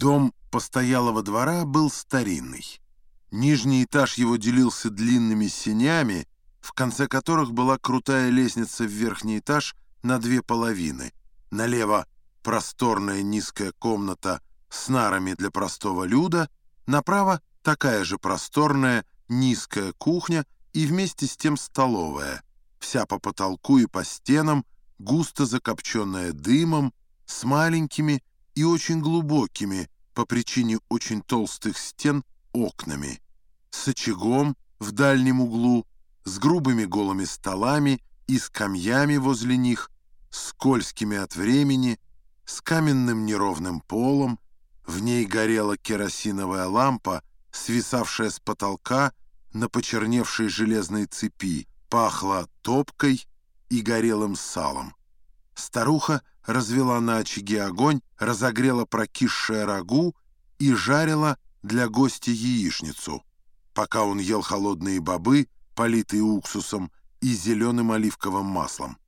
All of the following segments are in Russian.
Дом постоялого двора был старинный. Нижний этаж его делился длинными сенями, в конце которых была крутая лестница в верхний этаж на две половины. Налево просторная низкая комната с нарами для простого люда, направо такая же просторная низкая кухня и вместе с тем столовая, вся по потолку и по стенам, густо закопченная дымом, с маленькими и очень глубокими, по причине очень толстых стен, окнами, с очагом в дальнем углу, с грубыми голыми столами и скамьями возле них, скользкими от времени, с каменным неровным полом, в ней горела керосиновая лампа, свисавшая с потолка на почерневшей железной цепи, пахла топкой и горелым салом. Старуха развела на очаге огонь, разогрела прокисшее рагу и жарила для гостя яичницу, пока он ел холодные бобы, политые уксусом и зеленым оливковым маслом.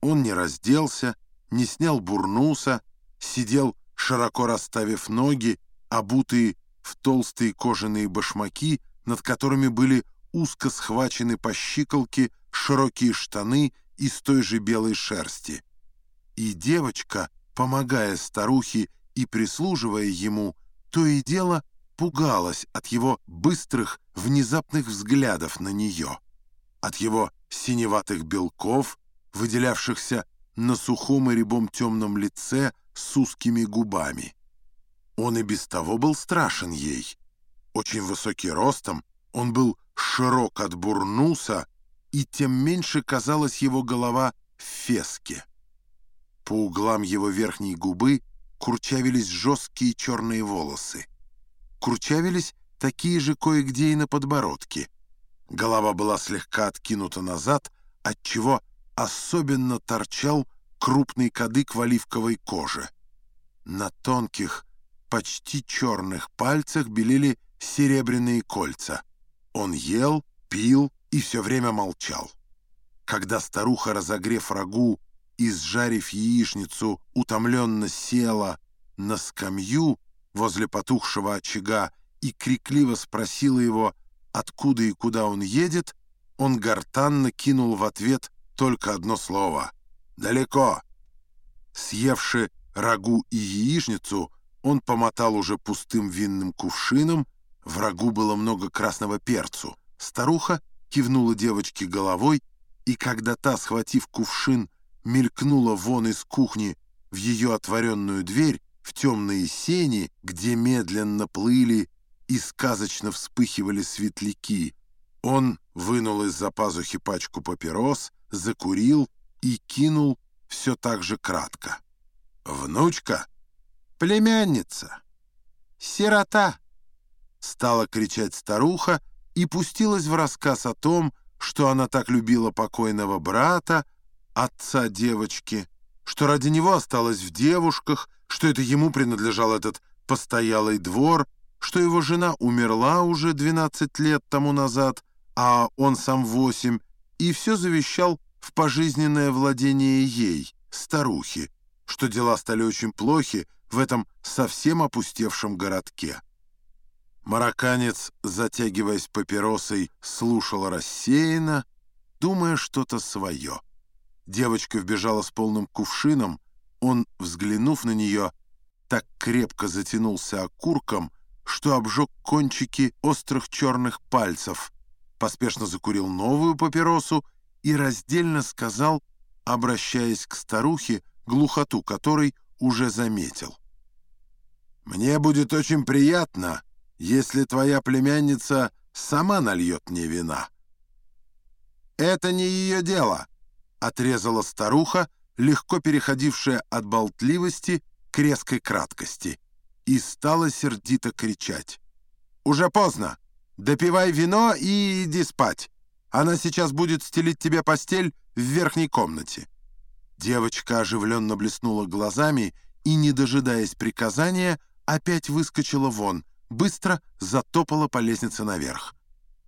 Он не разделся, не снял бурнуса, сидел, широко расставив ноги, обутые в толстые кожаные башмаки, над которыми были узко схвачены по щиколке широкие штаны из той же белой шерсти. И девочка, помогая старухе и прислуживая ему, то и дело пугалась от его быстрых, внезапных взглядов на нее, от его синеватых белков, выделявшихся на сухом и рябом темном лице с узкими губами. Он и без того был страшен ей. Очень высокий ростом, он был широк от бурнуса, и тем меньше казалась его голова в феске. По углам его верхней губы курчавились жесткие черные волосы. Курчавились такие же кое-где и на подбородке. Голова была слегка откинута назад, отчего особенно торчал крупный кадык в оливковой коже. На тонких, почти черных пальцах белели серебряные кольца. Он ел, пил и все время молчал. Когда старуха, разогрев рагу и сжарив яичницу, утомленно села на скамью возле потухшего очага и крикливо спросила его, откуда и куда он едет, он гортанно кинул в ответ только одно слово «Далеко». Съевши рагу и яичницу, он помотал уже пустым винным кувшином, в рагу было много красного перцу. Старуха кивнула девочке головой, и когда та, схватив кувшин, мелькнула вон из кухни в ее отворенную дверь, в темные сени, где медленно плыли и сказочно вспыхивали светляки. Он вынул из-за пазухи пачку папирос, закурил и кинул все так же кратко. «Внучка? Племянница? Сирота!» Стала кричать старуха и пустилась в рассказ о том, что она так любила покойного брата, отца девочки, что ради него осталась в девушках, что это ему принадлежал этот постоялый двор, что его жена умерла уже 12 лет тому назад, а он сам восемь, и все завещал в пожизненное владение ей, старухе, что дела стали очень плохи в этом совсем опустевшем городке. Марокканец, затягиваясь папиросой, слушал рассеянно, думая что-то свое. Девочка вбежала с полным кувшином, он, взглянув на нее, так крепко затянулся окурком, что обжег кончики острых черных пальцев, поспешно закурил новую папиросу и раздельно сказал, обращаясь к старухе, глухоту которой уже заметил. «Мне будет очень приятно, если твоя племянница сама нальет мне вина». «Это не ее дело», — отрезала старуха, легко переходившая от болтливости к резкой краткости, и стала сердито кричать. «Уже поздно! Допивай вино и иди спать! Она сейчас будет стелить тебе постель в верхней комнате». Девочка оживленно блеснула глазами и, не дожидаясь приказания, опять выскочила вон, быстро затопала по лестнице наверх.